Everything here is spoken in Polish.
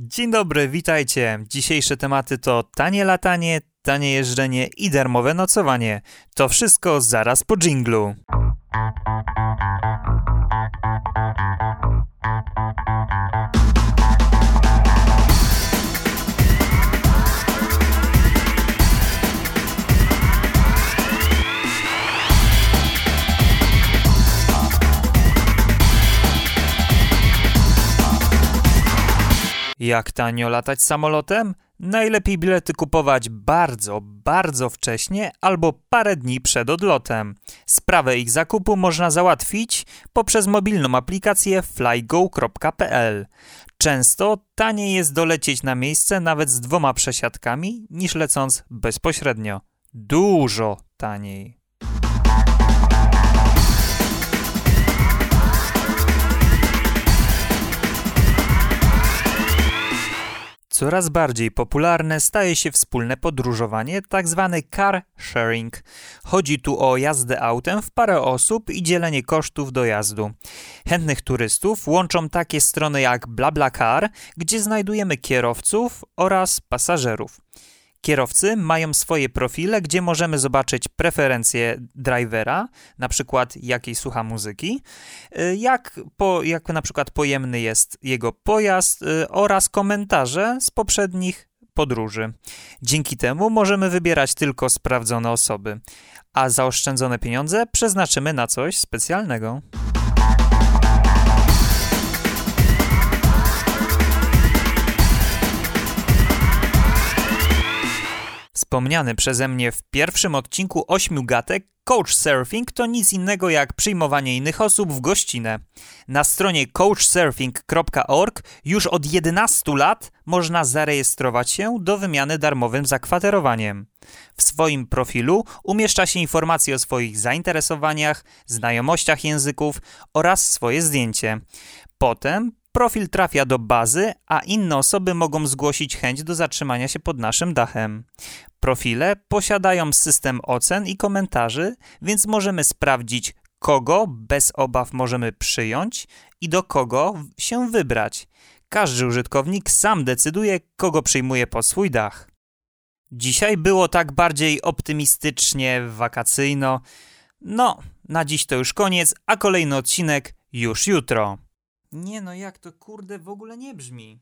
Dzień dobry, witajcie. Dzisiejsze tematy to tanie latanie, tanie jeżdżenie i darmowe nocowanie. To wszystko zaraz po dżinglu. Jak tanio latać samolotem? Najlepiej bilety kupować bardzo, bardzo wcześnie albo parę dni przed odlotem. Sprawę ich zakupu można załatwić poprzez mobilną aplikację flygo.pl. Często taniej jest dolecieć na miejsce nawet z dwoma przesiadkami niż lecąc bezpośrednio. Dużo taniej. Coraz bardziej popularne staje się wspólne podróżowanie, tak zwany car sharing. Chodzi tu o jazdę autem w parę osób i dzielenie kosztów dojazdu. Chętnych turystów łączą takie strony jak BlaBlaCar, gdzie znajdujemy kierowców oraz pasażerów. Kierowcy mają swoje profile, gdzie możemy zobaczyć preferencje drivera, na przykład jakiej słucha muzyki, y, jak, po, jak na przykład pojemny jest jego pojazd y, oraz komentarze z poprzednich podróży. Dzięki temu możemy wybierać tylko sprawdzone osoby, a zaoszczędzone pieniądze przeznaczymy na coś specjalnego. Wspomniany przeze mnie w pierwszym odcinku ośmiu gatek, Couchsurfing to nic innego jak przyjmowanie innych osób w gościnę. Na stronie couchsurfing.org już od 11 lat można zarejestrować się do wymiany darmowym zakwaterowaniem. W swoim profilu umieszcza się informacje o swoich zainteresowaniach, znajomościach języków oraz swoje zdjęcie. Potem Profil trafia do bazy, a inne osoby mogą zgłosić chęć do zatrzymania się pod naszym dachem. Profile posiadają system ocen i komentarzy, więc możemy sprawdzić, kogo bez obaw możemy przyjąć i do kogo się wybrać. Każdy użytkownik sam decyduje, kogo przyjmuje pod swój dach. Dzisiaj było tak bardziej optymistycznie, wakacyjno. No, na dziś to już koniec, a kolejny odcinek już jutro. Nie no, jak to kurde w ogóle nie brzmi?